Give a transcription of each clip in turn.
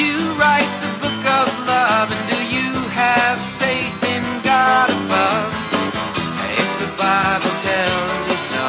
You write the book of love? And do you have faith in God above? If the Bible tells you so.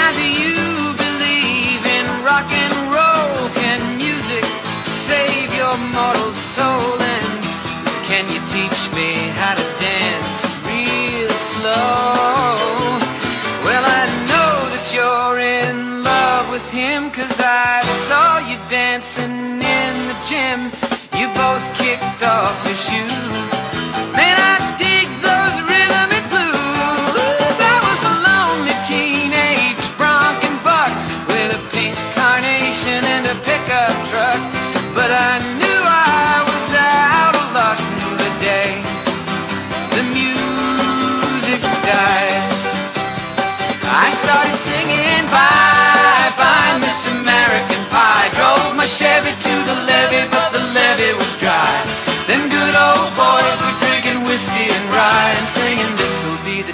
And do you believe in rock and roll? Can music save your mortal soul? And can you teach me how to dance real slow? Well, I know that you're in love with him, cause I dancing in the gym. You both kicked off your shoes.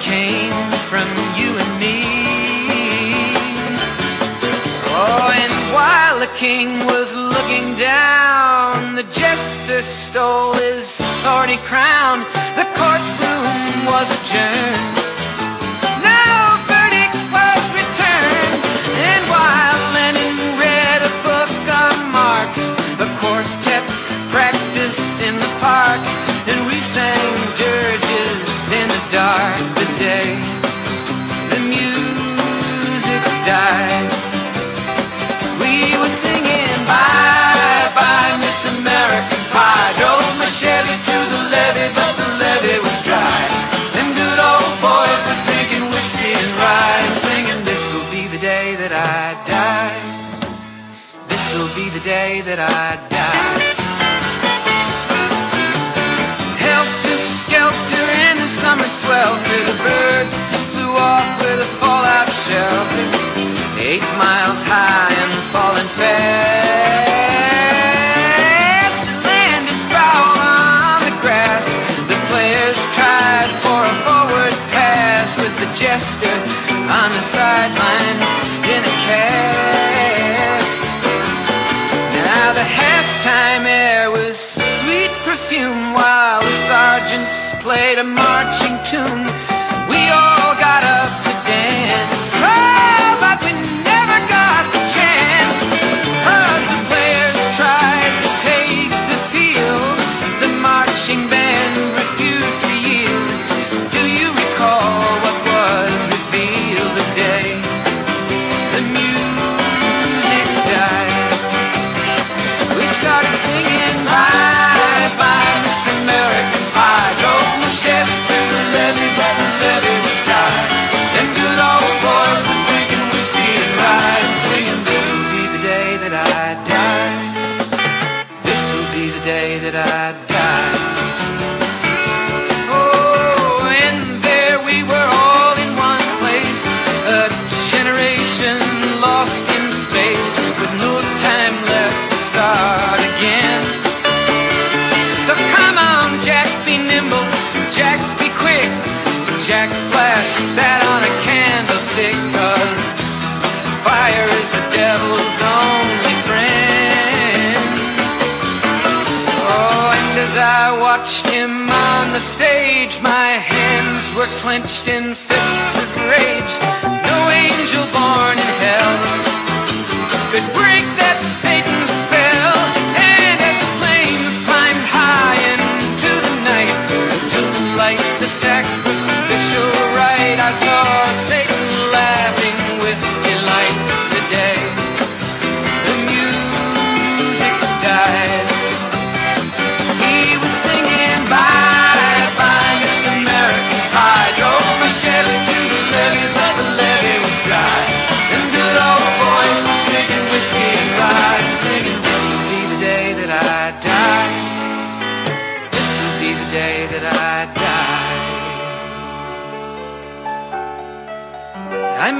came from you and me. Oh, and while the king was looking down, the jester stole his thorny crown. The courtroom was adjourned. No verdict was returned. And while day that I die. Helter skelter in the summer swelter, the birds flew off with a fallout shelter. Eight miles high and falling fast. It landed foul on the grass. The players tried for a forward pass with the jester on the sidelines in a cast. Perfume while the sergeants played a marching tune. We all got up to dance, oh, but we never sat on a candlestick, cause fire is the devil's only friend. Oh, and as I watched him on the stage, my hands were clenched in fists of rage.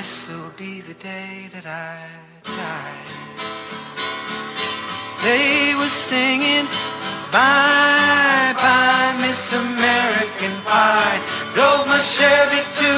This'll be the day that I die. They were singing, Bye bye, Miss American Pie. Drove my Chevy to